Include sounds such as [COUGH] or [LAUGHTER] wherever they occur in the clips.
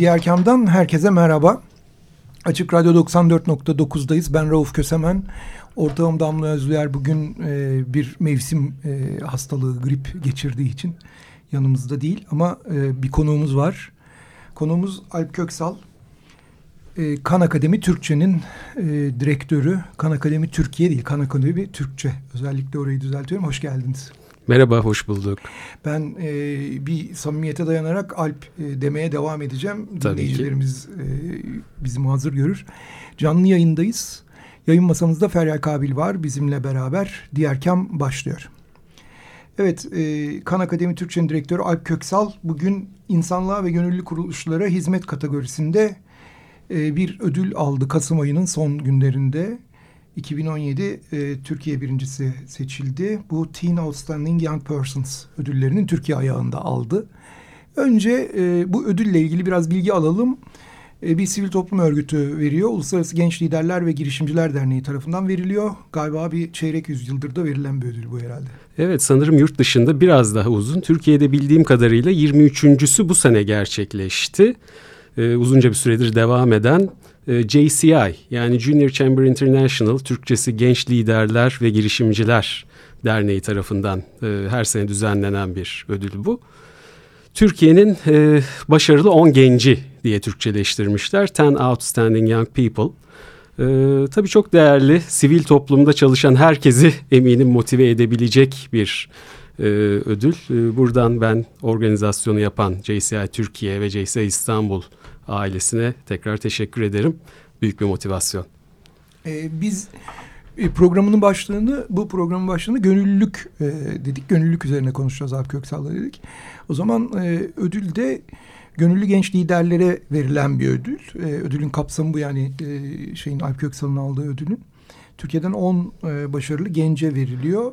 Diğer kamdan herkese merhaba. Açık Radyo 94.9'dayız. Ben Rauf Kösemen. Ortağım Damla Özlüer bugün e, bir mevsim e, hastalığı, grip geçirdiği için yanımızda değil. Ama e, bir konuğumuz var. Konuğumuz Alp Köksal. E, kan Akademi Türkçe'nin e, direktörü. Kan Akademi Türkiye değil, Kan Akademi Türkçe. Özellikle orayı düzeltiyorum. Hoş geldiniz. Merhaba, hoş bulduk. Ben e, bir samimiyete dayanarak Alp e, demeye devam edeceğim. Tabii Dinleyicilerimiz e, bizi hazır görür. Canlı yayındayız. Yayın masamızda Feryal Kabil var bizimle beraber. Diğer kam başlıyor. Evet, e, Kan Akademi Türkçe'nin direktörü Alp Köksal bugün insanlığa ve gönüllü kuruluşlara hizmet kategorisinde e, bir ödül aldı Kasım ayının son günlerinde. 2017 e, Türkiye birincisi seçildi. Bu Teen Outstanding Young Persons ödüllerinin Türkiye ayağında aldı. Önce e, bu ödülle ilgili biraz bilgi alalım. E, bir sivil toplum örgütü veriyor. Uluslararası Genç Liderler ve Girişimciler Derneği tarafından veriliyor. Galiba bir çeyrek yüzyıldır da verilen bir ödül bu herhalde. Evet sanırım yurt dışında biraz daha uzun. Türkiye'de bildiğim kadarıyla 23.sü bu sene gerçekleşti. Ee, uzunca bir süredir devam eden e, JCI yani Junior Chamber International Türkçesi Genç Liderler ve Girişimciler Derneği tarafından e, her sene düzenlenen bir ödül bu. Türkiye'nin e, başarılı 10 genci diye Türkçeleştirmişler. 10 Outstanding Young People. E, tabii çok değerli sivil toplumda çalışan herkesi eminim motive edebilecek bir e, ödül. E, buradan ben organizasyonu yapan JCI Türkiye ve JCI İstanbul ailesine tekrar teşekkür ederim. Büyük bir motivasyon. Ee, biz e, programının başlığını, bu programın başlığını gönüllülük e, dedik. Gönüllülük üzerine konuşacağız Alp Köksal'la dedik. O zaman e, ödül de gönüllü genç liderlere verilen bir ödül. E, ödülün kapsamı bu yani e, şeyin Alp Köksal'ın aldığı ödülün. Türkiye'den 10 e, başarılı gence veriliyor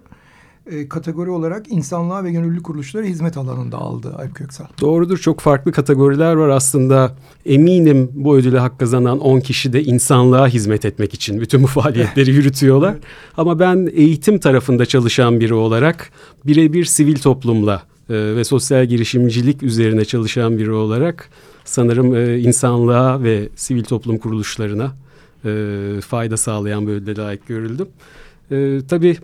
e, kategori olarak insanlığa ve gönüllü kuruluşlara hizmet alanında aldı Alp Köksal. Doğrudur çok farklı kategoriler var aslında. Eminim bu ödüle hak kazanan 10 kişi de insanlığa hizmet etmek için bütün bu faaliyetleri [LAUGHS] yürütüyorlar. evet. Ama ben eğitim tarafında çalışan biri olarak birebir sivil toplumla e, ve sosyal girişimcilik üzerine çalışan biri olarak sanırım e, insanlığa ve sivil toplum kuruluşlarına e, fayda sağlayan bir ödüle layık görüldüm. E, tabii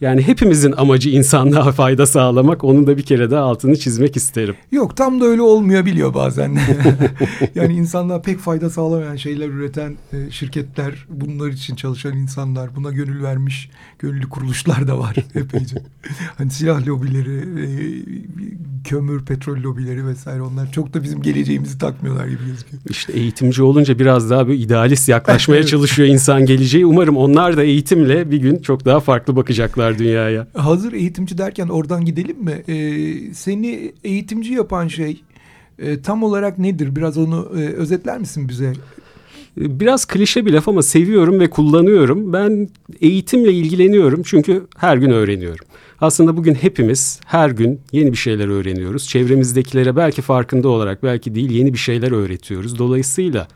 yani hepimizin amacı insanlığa fayda sağlamak. Onun da bir kere de altını çizmek isterim. Yok tam da öyle olmuyor biliyor bazen. [LAUGHS] yani insanlığa pek fayda sağlamayan şeyler üreten e, şirketler, bunlar için çalışan insanlar, buna gönül vermiş gönüllü kuruluşlar da var [LAUGHS] epeyce. hani silah lobileri, e, kömür, petrol lobileri vesaire onlar çok da bizim geleceğimizi takmıyorlar gibi gözüküyor. İşte eğitimci olunca biraz daha bir idealist yaklaşmaya [LAUGHS] çalışıyor insan geleceği. Umarım onlar da eğitimle bir gün çok daha farklı bakacaklar bakıyorlar dünyaya. Hazır eğitimci derken oradan gidelim mi? Ee, seni eğitimci yapan şey e, tam olarak nedir? Biraz onu e, özetler misin bize? Biraz klişe bir laf ama seviyorum ve kullanıyorum. Ben eğitimle ilgileniyorum çünkü her gün öğreniyorum. Aslında bugün hepimiz her gün yeni bir şeyler öğreniyoruz. Çevremizdekilere belki farkında olarak belki değil yeni bir şeyler öğretiyoruz. Dolayısıyla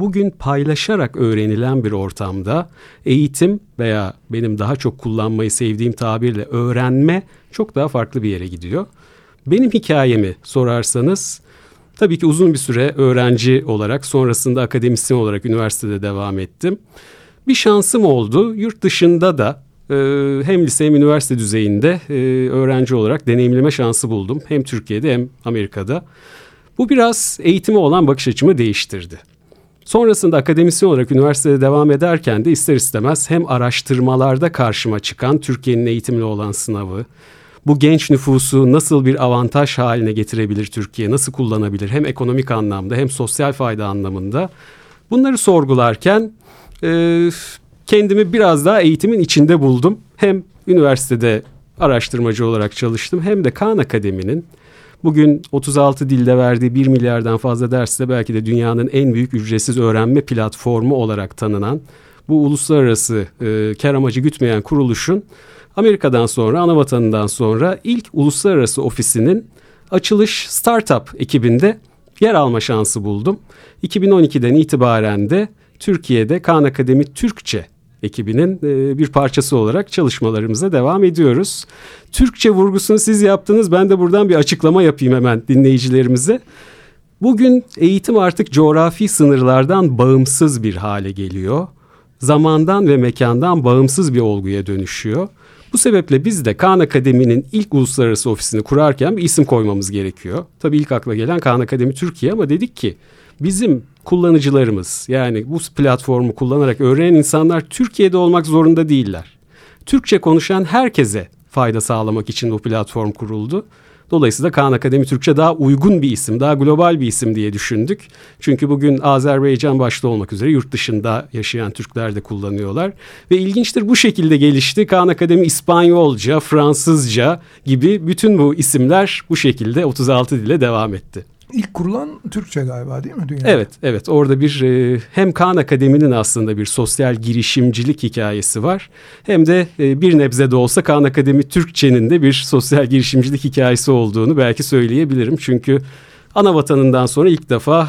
bugün paylaşarak öğrenilen bir ortamda eğitim veya benim daha çok kullanmayı sevdiğim tabirle öğrenme çok daha farklı bir yere gidiyor. Benim hikayemi sorarsanız tabii ki uzun bir süre öğrenci olarak sonrasında akademisyen olarak üniversitede devam ettim. Bir şansım oldu. Yurt dışında da e, hem lise hem üniversite düzeyinde e, öğrenci olarak deneyimleme şansı buldum. Hem Türkiye'de hem Amerika'da. Bu biraz eğitime olan bakış açımı değiştirdi. Sonrasında akademisyen olarak üniversitede devam ederken de ister istemez hem araştırmalarda karşıma çıkan Türkiye'nin eğitimli olan sınavı, bu genç nüfusu nasıl bir avantaj haline getirebilir Türkiye, nasıl kullanabilir hem ekonomik anlamda hem sosyal fayda anlamında Bunları sorgularken e, kendimi biraz daha eğitimin içinde buldum. Hem üniversitede araştırmacı olarak çalıştım hem de Khan Akademi'nin bugün 36 dilde verdiği 1 milyardan fazla dersle belki de dünyanın en büyük ücretsiz öğrenme platformu olarak tanınan bu uluslararası e, kar amacı gütmeyen kuruluşun Amerika'dan sonra, ana vatanından sonra ilk uluslararası ofisinin açılış startup ekibinde yer alma şansı buldum. 2012'den itibaren de Türkiye'de Khan Akademi Türkçe ekibinin e, bir parçası olarak çalışmalarımıza devam ediyoruz. Türkçe vurgusunu siz yaptınız. Ben de buradan bir açıklama yapayım hemen dinleyicilerimize. Bugün eğitim artık coğrafi sınırlardan bağımsız bir hale geliyor. Zamandan ve mekandan bağımsız bir olguya dönüşüyor. Bu sebeple biz de Kaan Akademi'nin ilk uluslararası ofisini kurarken bir isim koymamız gerekiyor. Tabii ilk akla gelen Kaan Akademi Türkiye ama dedik ki bizim kullanıcılarımız yani bu platformu kullanarak öğrenen insanlar Türkiye'de olmak zorunda değiller. Türkçe konuşan herkese fayda sağlamak için bu platform kuruldu. Dolayısıyla Kaan Akademi Türkçe daha uygun bir isim, daha global bir isim diye düşündük. Çünkü bugün Azerbaycan başta olmak üzere yurt dışında yaşayan Türkler de kullanıyorlar. Ve ilginçtir bu şekilde gelişti. Kaan Akademi İspanyolca, Fransızca gibi bütün bu isimler bu şekilde 36 dile devam etti. İlk kurulan Türkçe galiba değil mi dünyada? Evet, evet. Orada bir e, hem Kaan Akademi'nin aslında bir sosyal girişimcilik hikayesi var. Hem de e, bir nebze de olsa Kaan Akademi Türkçe'nin de bir sosyal girişimcilik hikayesi olduğunu belki söyleyebilirim. Çünkü ana vatanından sonra ilk defa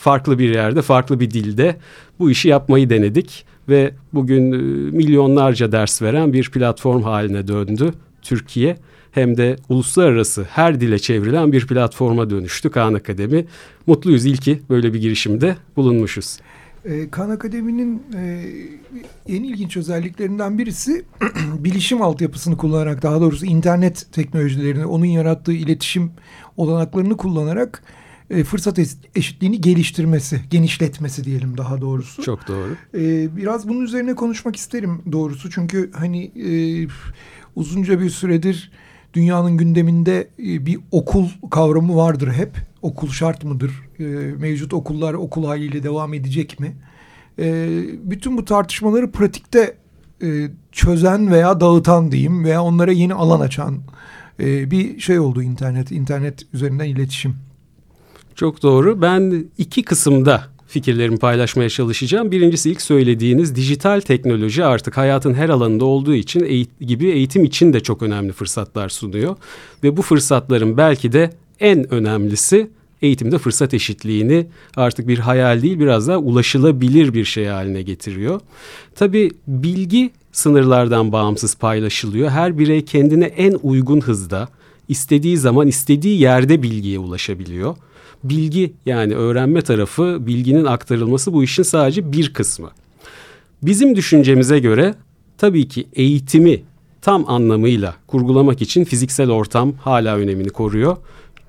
farklı bir yerde, farklı bir dilde bu işi yapmayı denedik. Ve bugün e, milyonlarca ders veren bir platform haline döndü Türkiye hem de uluslararası her dile çevrilen bir platforma dönüştü Kaan Akademi. Mutluyuz ilki böyle bir girişimde bulunmuşuz. E, Khan Akademi'nin e, en ilginç özelliklerinden birisi [CLEARS THROAT] bilişim altyapısını kullanarak daha doğrusu internet teknolojilerini, onun yarattığı iletişim olanaklarını kullanarak e, fırsat eşitliğini geliştirmesi, genişletmesi diyelim daha doğrusu. Çok doğru. E, biraz bunun üzerine konuşmak isterim doğrusu çünkü hani e, uzunca bir süredir dünyanın gündeminde e, bir okul kavramı vardır hep. Okul şart mıdır? E, mevcut okullar okul haliyle devam edecek mi? E, bütün bu tartışmaları pratikte çözen veya dağıtan diyeyim veya onlara yeni alan açan bir şey oldu internet. internet üzerinden iletişim. Çok doğru. Ben iki kısımda fikirlerimi paylaşmaya çalışacağım. Birincisi ilk söylediğiniz dijital teknoloji artık hayatın her alanında olduğu için eğit gibi eğitim için de çok önemli fırsatlar sunuyor. Ve bu fırsatların belki de en önemlisi eğitimde fırsat eşitliğini artık bir hayal değil biraz daha ulaşılabilir bir şey haline getiriyor. Tabii bilgi sınırlardan bağımsız paylaşılıyor. Her birey kendine en uygun hızda istediği zaman istediği yerde bilgiye ulaşabiliyor bilgi yani öğrenme tarafı bilginin aktarılması bu işin sadece bir kısmı. Bizim düşüncemize göre tabii ki eğitimi tam anlamıyla kurgulamak için fiziksel ortam hala önemini koruyor.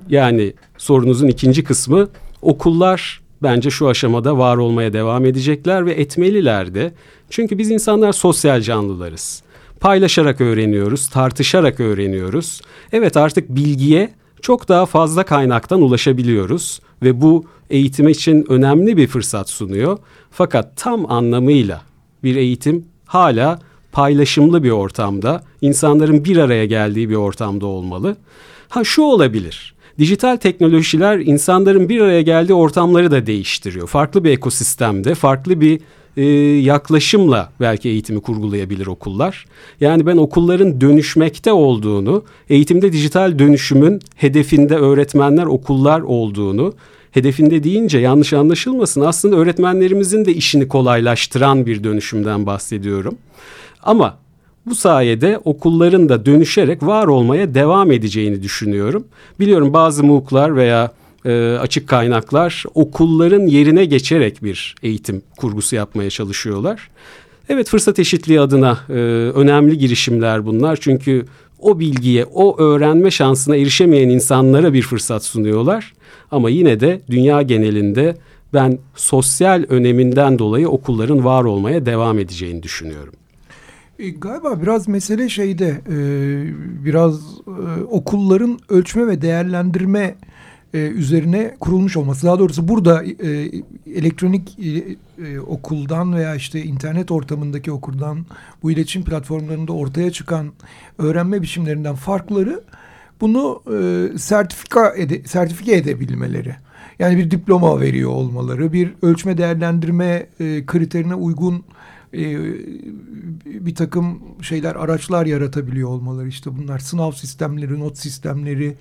Yani sorunuzun ikinci kısmı okullar bence şu aşamada var olmaya devam edecekler ve etmeliler de. Çünkü biz insanlar sosyal canlılarız. Paylaşarak öğreniyoruz, tartışarak öğreniyoruz. Evet artık bilgiye çok daha fazla kaynaktan ulaşabiliyoruz ve bu eğitim için önemli bir fırsat sunuyor. Fakat tam anlamıyla bir eğitim hala paylaşımlı bir ortamda, insanların bir araya geldiği bir ortamda olmalı. Ha şu olabilir. Dijital teknolojiler insanların bir araya geldiği ortamları da değiştiriyor. Farklı bir ekosistemde, farklı bir e, yaklaşımla belki eğitimi kurgulayabilir okullar. Yani ben okulların dönüşmekte olduğunu, eğitimde dijital dönüşümün hedefinde öğretmenler, okullar olduğunu, hedefinde deyince yanlış anlaşılmasın aslında öğretmenlerimizin de işini kolaylaştıran bir dönüşümden bahsediyorum. Ama bu sayede okulların da dönüşerek var olmaya devam edeceğini düşünüyorum. Biliyorum bazı MOOC'lar veya e, açık kaynaklar okulların yerine geçerek bir eğitim kurgusu yapmaya çalışıyorlar. Evet fırsat eşitliği adına e, önemli girişimler bunlar çünkü o bilgiye, o öğrenme şansına erişemeyen insanlara bir fırsat sunuyorlar. Ama yine de dünya genelinde ben sosyal öneminden dolayı okulların var olmaya devam edeceğini düşünüyorum. E, galiba biraz mesele şeyde e, biraz e, okulların ölçme ve değerlendirme e, üzerine kurulmuş olması. Daha doğrusu burada e, elektronik e, e, okuldan veya işte internet ortamındaki okuldan bu iletişim platformlarında ortaya çıkan öğrenme biçimlerinden farkları bunu e, sertifika ede, sertifike edebilmeleri. Yani bir diploma veriyor olmaları, bir ölçme değerlendirme e, kriterine uygun e, bir takım şeyler, araçlar yaratabiliyor olmaları. İşte bunlar sınav sistemleri, not sistemleri,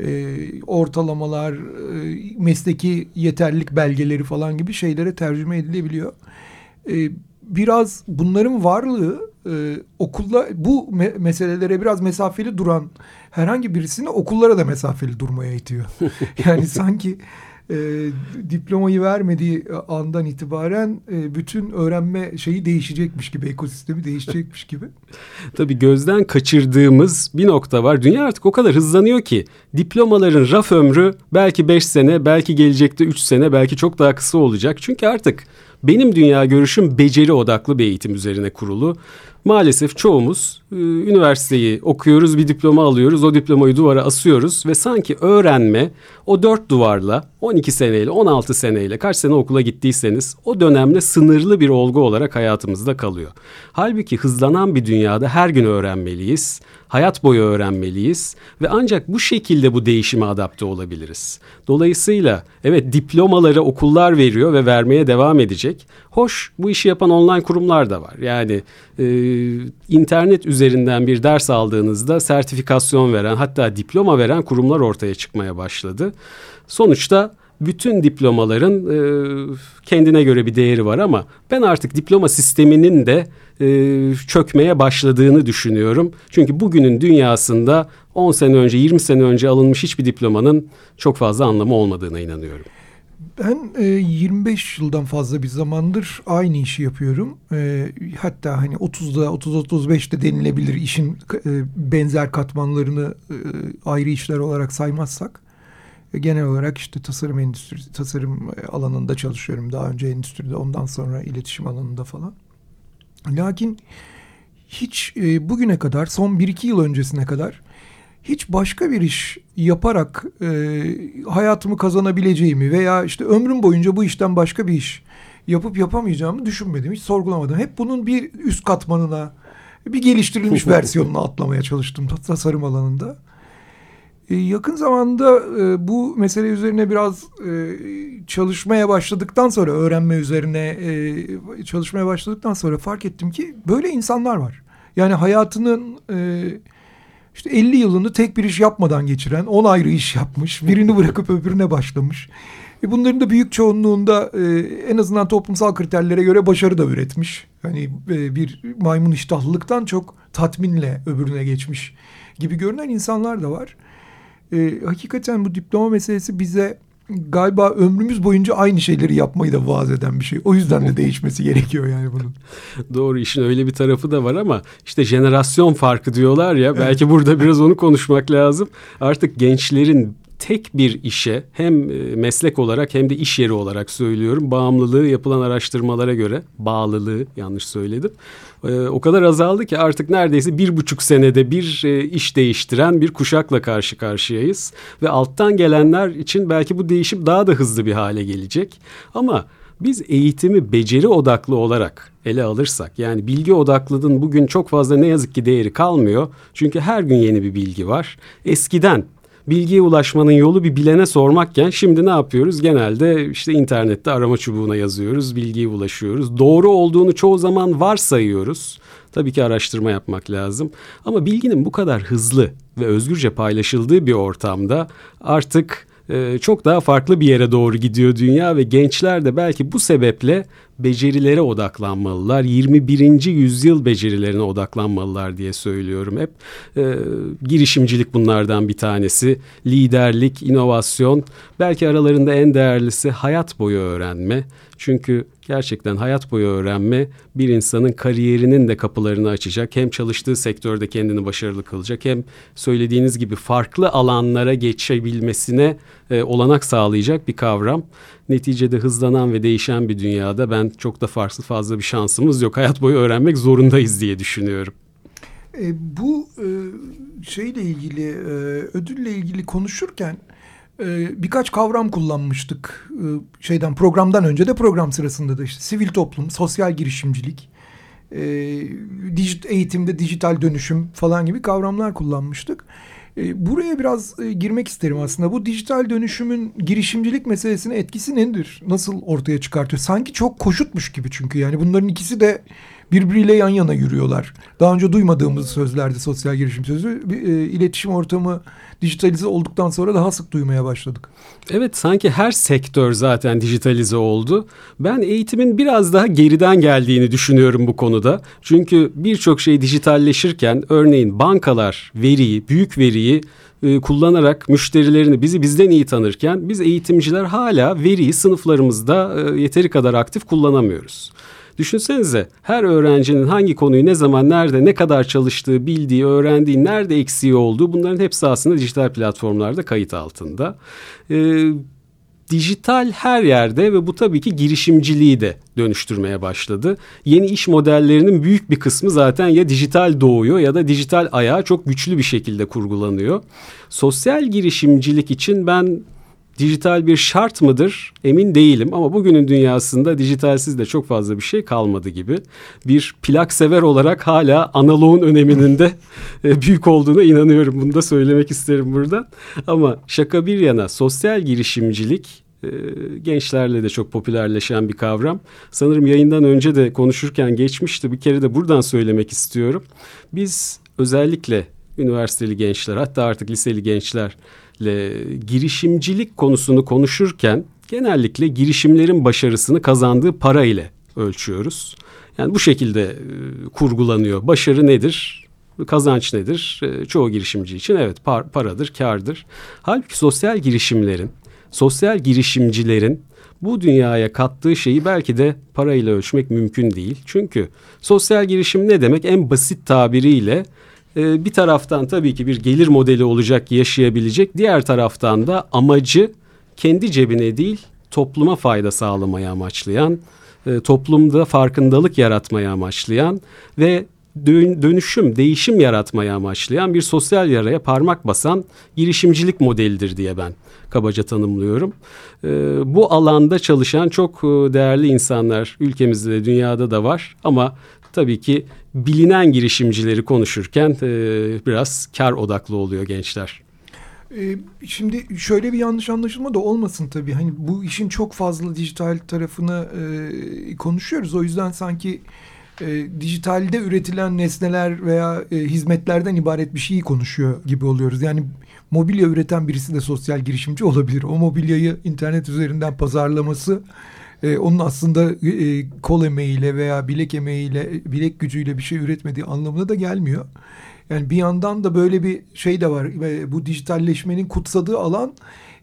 e, ortalamalar, e, mesleki yeterlilik belgeleri falan gibi şeylere tercüme edilebiliyor. E, biraz bunların varlığı e, okulda bu me meselelere biraz mesafeli duran herhangi birisini okullara da mesafeli durmaya itiyor. [LAUGHS] yani sanki e, diplomayı vermediği andan itibaren e, bütün öğrenme şeyi değişecekmiş gibi, ekosistemi değişecekmiş gibi. [LAUGHS] Tabii gözden kaçırdığımız bir nokta var. Dünya artık o kadar hızlanıyor ki diplomaların raf ömrü belki beş sene, belki gelecekte üç sene, belki çok daha kısa olacak. Çünkü artık benim dünya görüşüm beceri odaklı bir eğitim üzerine kurulu. Maalesef çoğumuz e, üniversiteyi okuyoruz, bir diploma alıyoruz, o diplomayı duvara asıyoruz ve sanki öğrenme o dört duvarla 12 seneyle, 16 seneyle kaç sene okula gittiyseniz o dönemde sınırlı bir olgu olarak hayatımızda kalıyor. Halbuki hızlanan bir dünyada her gün öğrenmeliyiz hayat boyu öğrenmeliyiz ve ancak bu şekilde bu değişime adapte olabiliriz. Dolayısıyla evet diplomaları okullar veriyor ve vermeye devam edecek. Hoş bu işi yapan online kurumlar da var. Yani e, internet üzerinden bir ders aldığınızda sertifikasyon veren hatta diploma veren kurumlar ortaya çıkmaya başladı. Sonuçta bütün diplomaların e, kendine göre bir değeri var ama ben artık diploma sisteminin de e, çökmeye başladığını düşünüyorum. Çünkü bugünün dünyasında 10 sene önce 20 sene önce alınmış hiçbir diplomanın çok fazla anlamı olmadığına inanıyorum. Ben e, 25 yıldan fazla bir zamandır aynı işi yapıyorum. E, hatta hani 30'da 30-35'te denilebilir işin e, benzer katmanlarını e, ayrı işler olarak saymazsak. E, genel olarak işte tasarım endüstrisi, tasarım e, alanında çalışıyorum. Daha önce endüstride ondan sonra iletişim alanında falan. Lakin hiç e, bugüne kadar son 1-2 yıl öncesine kadar hiç başka bir iş yaparak e, hayatımı kazanabileceğimi veya işte ömrüm boyunca bu işten başka bir iş yapıp yapamayacağımı düşünmedim. Hiç sorgulamadım. Hep bunun bir üst katmanına, bir geliştirilmiş [LAUGHS] versiyonuna atlamaya çalıştım tasarım alanında. E, yakın zamanda e, bu mesele üzerine biraz e, çalışmaya başladıktan sonra öğrenme üzerine e, çalışmaya başladıktan sonra fark ettim ki böyle insanlar var. Yani hayatının e, işte 50 yılını tek bir iş yapmadan geçiren, 10 ayrı iş yapmış, birini bırakıp öbürüne başlamış. E bunların da büyük çoğunluğunda e, en azından toplumsal kriterlere göre başarı da üretmiş. Hani e, bir maymun iştahlılıktan çok tatminle öbürüne geçmiş gibi görünen insanlar da var e, hakikaten bu diploma meselesi bize galiba ömrümüz boyunca aynı şeyleri yapmayı da vaaz eden bir şey. O yüzden de değişmesi gerekiyor yani bunun. [LAUGHS] Doğru işin öyle bir tarafı da var ama işte jenerasyon farkı diyorlar ya belki burada biraz onu konuşmak lazım. Artık gençlerin tek bir işe hem e, meslek olarak hem de iş yeri olarak söylüyorum bağımlılığı yapılan araştırmalara göre bağlılığı yanlış söyledim e, o kadar azaldı ki artık neredeyse bir buçuk senede bir e, iş değiştiren bir kuşakla karşı karşıyayız ve alttan gelenler için belki bu değişim daha da hızlı bir hale gelecek ama biz eğitimi beceri odaklı olarak ele alırsak yani bilgi odaklılığın bugün çok fazla ne yazık ki değeri kalmıyor. Çünkü her gün yeni bir bilgi var. Eskiden bilgiye ulaşmanın yolu bir bilene sormakken şimdi ne yapıyoruz? Genelde işte internette arama çubuğuna yazıyoruz, bilgiye ulaşıyoruz. Doğru olduğunu çoğu zaman varsayıyoruz. Tabii ki araştırma yapmak lazım. Ama bilginin bu kadar hızlı ve özgürce paylaşıldığı bir ortamda artık e, çok daha farklı bir yere doğru gidiyor dünya ve gençler de belki bu sebeple becerilere odaklanmalılar. 21. yüzyıl becerilerine odaklanmalılar diye söylüyorum hep. E, girişimcilik bunlardan bir tanesi. Liderlik, inovasyon, belki aralarında en değerlisi hayat boyu öğrenme. Çünkü gerçekten hayat boyu öğrenme bir insanın kariyerinin de kapılarını açacak. Hem çalıştığı sektörde kendini başarılı kılacak hem söylediğiniz gibi farklı alanlara geçebilmesine e, olanak sağlayacak bir kavram. Neticede hızlanan ve değişen bir dünyada ben çok da farklı fazla bir şansımız yok. Hayat boyu öğrenmek zorundayız diye düşünüyorum. E, bu e, şeyle ilgili e, ödülle ilgili konuşurken e, birkaç kavram kullanmıştık. E, şeyden programdan önce de program sırasında da işte sivil toplum, sosyal girişimcilik, e, dijit eğitimde dijital dönüşüm falan gibi kavramlar kullanmıştık. Buraya biraz e, girmek isterim aslında. Bu dijital dönüşümün girişimcilik meselesine etkisi nedir? Nasıl ortaya çıkartıyor? Sanki çok koşutmuş gibi çünkü yani bunların ikisi de birbiriyle yan yana yürüyorlar. Daha önce duymadığımız sözlerdi sosyal girişim sözü. E, iletişim ortamı dijitalize olduktan sonra daha sık duymaya başladık. Evet sanki her sektör zaten dijitalize oldu. Ben eğitimin biraz daha geriden geldiğini düşünüyorum bu konuda. Çünkü birçok şey dijitalleşirken örneğin bankalar veriyi, büyük veriyi e, kullanarak müşterilerini bizi bizden iyi tanırken biz eğitimciler hala veriyi sınıflarımızda e, yeteri kadar aktif kullanamıyoruz. Düşünsenize her öğrencinin hangi konuyu ne zaman nerede ne kadar çalıştığı bildiği öğrendiği nerede eksiği olduğu bunların hepsi aslında dijital platformlarda kayıt altında. Ee, dijital her yerde ve bu tabii ki girişimciliği de dönüştürmeye başladı. Yeni iş modellerinin büyük bir kısmı zaten ya dijital doğuyor ya da dijital ayağı çok güçlü bir şekilde kurgulanıyor. Sosyal girişimcilik için ben dijital bir şart mıdır emin değilim ama bugünün dünyasında dijitalsiz de çok fazla bir şey kalmadı gibi. Bir plak sever olarak hala analoğun öneminin de e, büyük olduğuna inanıyorum. Bunu da söylemek isterim burada. Ama şaka bir yana sosyal girişimcilik e, gençlerle de çok popülerleşen bir kavram. Sanırım yayından önce de konuşurken geçmişti. Bir kere de buradan söylemek istiyorum. Biz özellikle üniversiteli gençler hatta artık liseli gençler girişimcilik konusunu konuşurken genellikle girişimlerin başarısını kazandığı para ile ölçüyoruz. Yani bu şekilde e, kurgulanıyor. Başarı nedir? Kazanç nedir? E, çoğu girişimci için evet par paradır, kardır. Halbuki sosyal girişimlerin, sosyal girişimcilerin bu dünyaya kattığı şeyi belki de parayla ölçmek mümkün değil. Çünkü sosyal girişim ne demek? En basit tabiriyle e, bir taraftan tabii ki bir gelir modeli olacak yaşayabilecek. Diğer taraftan da amacı kendi cebine değil topluma fayda sağlamayı amaçlayan, e, toplumda farkındalık yaratmayı amaçlayan ve dönüşüm, değişim yaratmayı amaçlayan bir sosyal yaraya parmak basan girişimcilik modelidir diye ben kabaca tanımlıyorum. E, bu alanda çalışan çok e, değerli insanlar ülkemizde de dünyada da var ama tabii ki bilinen girişimcileri konuşurken e, biraz kar odaklı oluyor gençler. E, şimdi şöyle bir yanlış anlaşılma da olmasın tabii. Hani bu işin çok fazla dijital tarafını e, konuşuyoruz. O yüzden sanki e, dijitalde üretilen nesneler veya e, hizmetlerden ibaret bir şeyi konuşuyor gibi oluyoruz. Yani mobilya üreten birisi de sosyal girişimci olabilir. O mobilyayı internet üzerinden pazarlaması e, onun aslında e, kol emeğiyle veya bilek emeğiyle, bilek gücüyle bir şey üretmediği anlamına da gelmiyor. Yani bir yandan da böyle bir şey de var. Bu dijitalleşmenin kutsadığı alan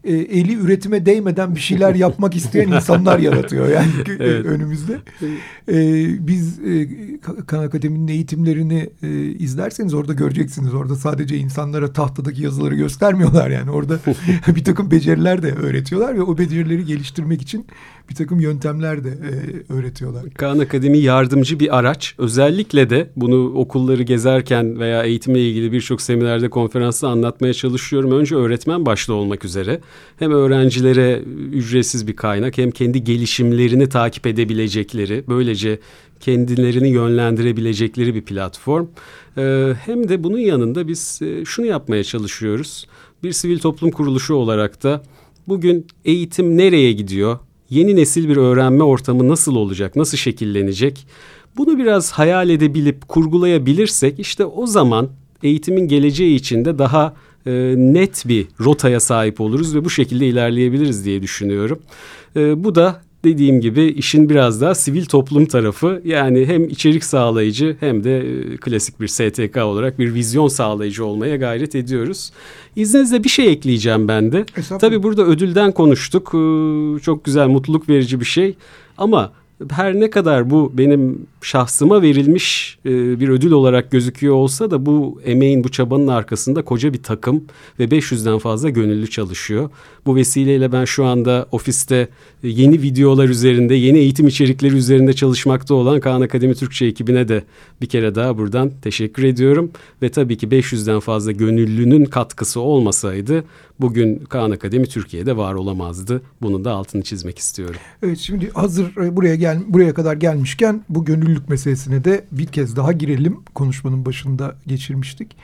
e, eli üretime değmeden bir şeyler yapmak isteyen [LAUGHS] insanlar yaratıyor yani [LAUGHS] evet. önümüzde. E, biz e, Kan Akademi'nin eğitimlerini e, izlerseniz orada göreceksiniz. Orada sadece insanlara tahtadaki yazıları göstermiyorlar yani. Orada [LAUGHS] bir takım beceriler de öğretiyorlar ve o becerileri geliştirmek için bir takım yöntemler de e, öğretiyorlar. Kaan Akademi yardımcı bir araç. Özellikle de bunu okulları gezerken veya eğitimle ilgili birçok seminerde, konferansta anlatmaya çalışıyorum. Önce öğretmen başta olmak üzere hem öğrencilere ücretsiz bir kaynak hem kendi gelişimlerini takip edebilecekleri, böylece kendilerini yönlendirebilecekleri bir platform. Ee, hem de bunun yanında biz e, şunu yapmaya çalışıyoruz. Bir sivil toplum kuruluşu olarak da bugün eğitim nereye gidiyor? Yeni nesil bir öğrenme ortamı nasıl olacak, nasıl şekillenecek? Bunu biraz hayal edebilip kurgulayabilirsek işte o zaman eğitimin geleceği içinde daha e, net bir rotaya sahip oluruz ve bu şekilde ilerleyebiliriz diye düşünüyorum. E, bu da dediğim gibi işin biraz daha sivil toplum tarafı yani hem içerik sağlayıcı hem de e, klasik bir STK olarak bir vizyon sağlayıcı olmaya gayret ediyoruz. İzninizle bir şey ekleyeceğim ben de. Tabii burada ödülden konuştuk. Ee, çok güzel, mutluluk verici bir şey. Ama her ne kadar bu benim şahsıma verilmiş e, bir ödül olarak gözüküyor olsa da bu emeğin bu çabanın arkasında koca bir takım ve 500'den fazla gönüllü çalışıyor. Bu vesileyle ben şu anda ofiste yeni videolar üzerinde, yeni eğitim içerikleri üzerinde çalışmakta olan Kaan Akademi Türkçe ekibine de bir kere daha buradan teşekkür ediyorum. Ve tabii ki 500'den fazla gönüllünün katkısı olmasaydı bugün Kaan Akademi Türkiye'de var olamazdı. Bunun da altını çizmek istiyorum. Evet şimdi hazır e, buraya gel buraya kadar gelmişken bu gönüllülük meselesine de bir kez daha girelim. Konuşmanın başında geçirmiştik.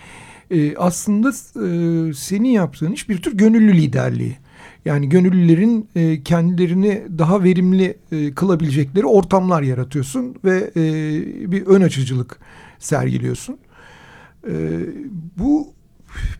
Ee, aslında e, senin yaptığın iş bir tür gönüllü liderliği. Yani gönüllülerin e, kendilerini daha verimli e, kılabilecekleri ortamlar yaratıyorsun ve e, bir ön açıcılık sergiliyorsun. E, bu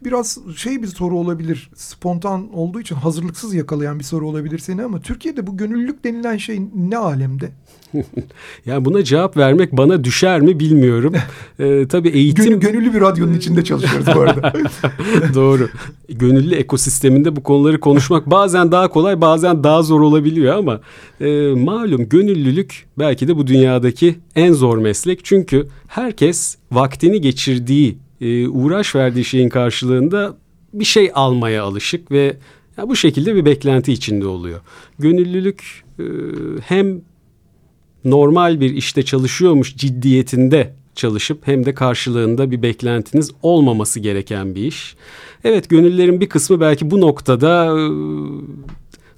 biraz şey bir soru olabilir. Spontan olduğu için hazırlıksız yakalayan bir soru olabilir seni ama Türkiye'de bu gönüllülük denilen şey ne alemde? [LAUGHS] yani buna cevap vermek bana düşer mi bilmiyorum. [LAUGHS] ee, tabii eğitim... Gönül, gönüllü bir radyonun içinde çalışıyoruz bu arada. [LAUGHS] Doğru. Gönüllü ekosisteminde bu konuları konuşmak bazen daha kolay bazen daha zor olabiliyor ama e, malum gönüllülük belki de bu dünyadaki en zor meslek. Çünkü herkes vaktini geçirdiği e, uğraş verdiği şeyin karşılığında bir şey almaya alışık ve ya bu şekilde bir beklenti içinde oluyor. Gönüllülük e, hem normal bir işte çalışıyormuş ciddiyetinde çalışıp hem de karşılığında bir beklentiniz olmaması gereken bir iş. Evet gönüllerin bir kısmı belki bu noktada e,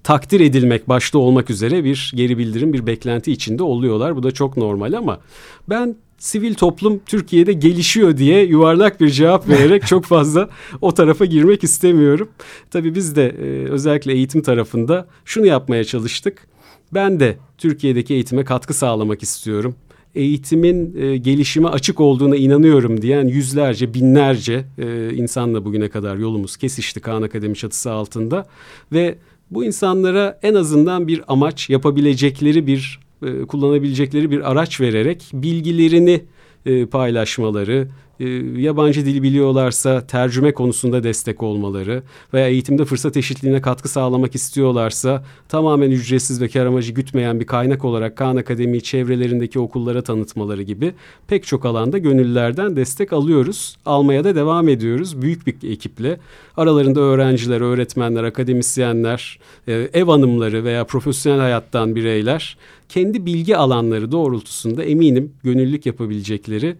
takdir edilmek başta olmak üzere bir geri bildirim, bir beklenti içinde oluyorlar. Bu da çok normal ama ben sivil toplum Türkiye'de gelişiyor diye yuvarlak bir cevap vererek çok fazla o tarafa girmek istemiyorum. Tabii biz de e, özellikle eğitim tarafında şunu yapmaya çalıştık. Ben de Türkiye'deki eğitime katkı sağlamak istiyorum. Eğitimin e, gelişime açık olduğuna inanıyorum diyen yüzlerce, binlerce e, insanla bugüne kadar yolumuz kesişti Kaan Akademi çatısı altında. Ve bu insanlara en azından bir amaç, yapabilecekleri bir e, kullanabilecekleri bir araç vererek bilgilerini e, paylaşmaları, e, yabancı dil biliyorlarsa tercüme konusunda destek olmaları veya eğitimde fırsat eşitliğine katkı sağlamak istiyorlarsa tamamen ücretsiz ve kar amacı gütmeyen bir kaynak olarak Kaan Akademi çevrelerindeki okullara tanıtmaları gibi pek çok alanda gönüllerden destek alıyoruz. Almaya da devam ediyoruz büyük bir ekiple. Aralarında öğrenciler, öğretmenler, akademisyenler, e, ev hanımları veya profesyonel hayattan bireyler kendi bilgi alanları doğrultusunda eminim gönüllülük yapabilecekleri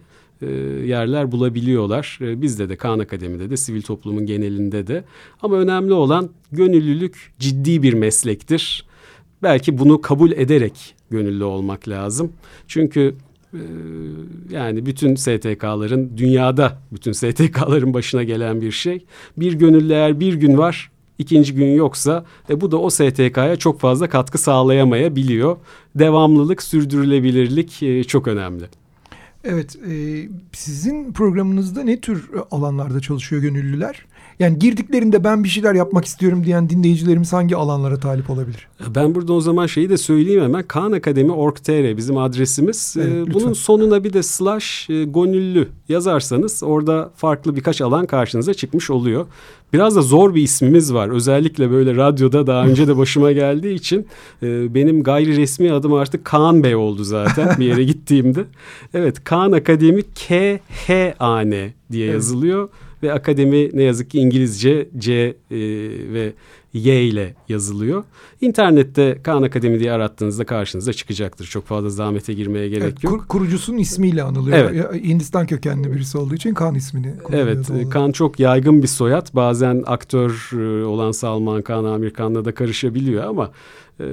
yerler bulabiliyorlar. E, bizde de Kaan Akademi'de de sivil toplumun genelinde de. Ama önemli olan gönüllülük ciddi bir meslektir. Belki bunu kabul ederek gönüllü olmak lazım. Çünkü e, yani bütün STK'ların dünyada bütün STK'ların başına gelen bir şey. Bir gönüllü eğer bir gün var ikinci gün yoksa e, bu da o STK'ya çok fazla katkı sağlayamayabiliyor. Devamlılık, sürdürülebilirlik e, çok önemli. Evet, e, sizin programınızda ne tür alanlarda çalışıyor gönüllüler? Yani girdiklerinde ben bir şeyler yapmak istiyorum diyen dinleyicilerimiz hangi alanlara talip olabilir? Ben burada o zaman şeyi de söyleyeyim hemen. Kaan Akademi Org.tr bizim adresimiz. Evet, ee, Bunun sonuna bir de slash e, gönüllü yazarsanız orada farklı birkaç alan karşınıza çıkmış oluyor. Biraz da zor bir ismimiz var. Özellikle böyle radyoda daha önce de başıma [LAUGHS] geldiği için e, benim gayri resmi adım artık Kaan Bey oldu zaten bir yere [LAUGHS] gittiğimde. Evet Kaan Akademi K-H-A-N diye evet. yazılıyor ve akademi ne yazık ki İngilizce C e, ve Y ile yazılıyor. İnternette Kaan Akademi diye arattığınızda karşınıza çıkacaktır. Çok fazla zahmete girmeye gerek evet, yok. Kur, kurucusunun ismiyle anılıyor. Evet. Hindistan kökenli birisi olduğu için Kaan ismini Evet, doğru. Kaan çok yaygın bir soyad. Bazen aktör e, olan Salman Kaan, Amir Khan'la da karışabiliyor ama e,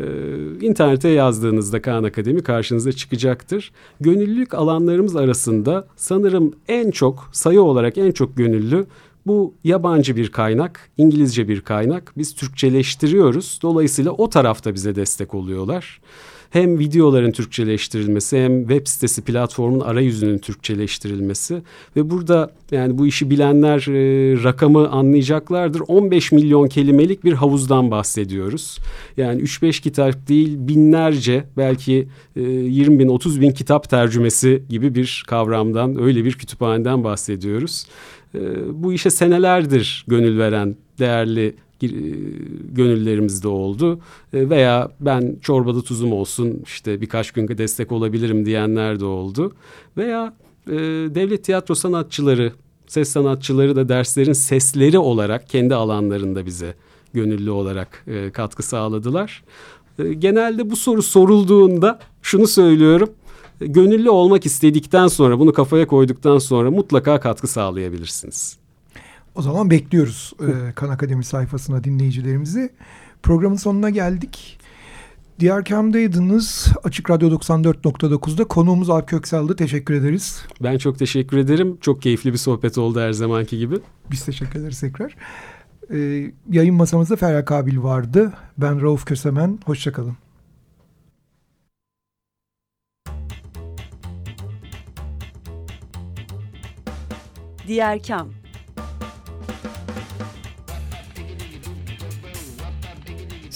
internete yazdığınızda Kaan Akademi karşınıza çıkacaktır. Gönüllülük alanlarımız arasında sanırım en çok sayı olarak en çok gönüllü bu yabancı bir kaynak, İngilizce bir kaynak. Biz Türkçeleştiriyoruz. Dolayısıyla o tarafta bize destek oluyorlar. Hem videoların Türkçeleştirilmesi hem web sitesi platformun arayüzünün Türkçeleştirilmesi ve burada yani bu işi bilenler e, rakamı anlayacaklardır. 15 milyon kelimelik bir havuzdan bahsediyoruz. Yani 3-5 kitap değil binlerce belki e, 20 bin 30 bin kitap tercümesi gibi bir kavramdan öyle bir kütüphaneden bahsediyoruz. Ee, bu işe senelerdir gönül veren değerli gönüllerimizde oldu. Veya ben çorbada tuzum olsun işte birkaç gün destek olabilirim diyenler de oldu. Veya devlet tiyatro sanatçıları, ses sanatçıları da derslerin sesleri olarak kendi alanlarında bize gönüllü olarak katkı sağladılar. Genelde bu soru sorulduğunda şunu söylüyorum gönüllü olmak istedikten sonra bunu kafaya koyduktan sonra mutlaka katkı sağlayabilirsiniz. O zaman bekliyoruz e, Kan Akademi sayfasına dinleyicilerimizi. Programın sonuna geldik. Diğer kamdaydınız. Açık Radyo 94.9'da konuğumuz Alp Köksal'dı. Teşekkür ederiz. Ben çok teşekkür ederim. Çok keyifli bir sohbet oldu her zamanki gibi. Biz teşekkür ederiz tekrar. Ee, yayın masamızda Ferya Kabil vardı. Ben Rauf Kösemen. Hoşçakalın. Diğer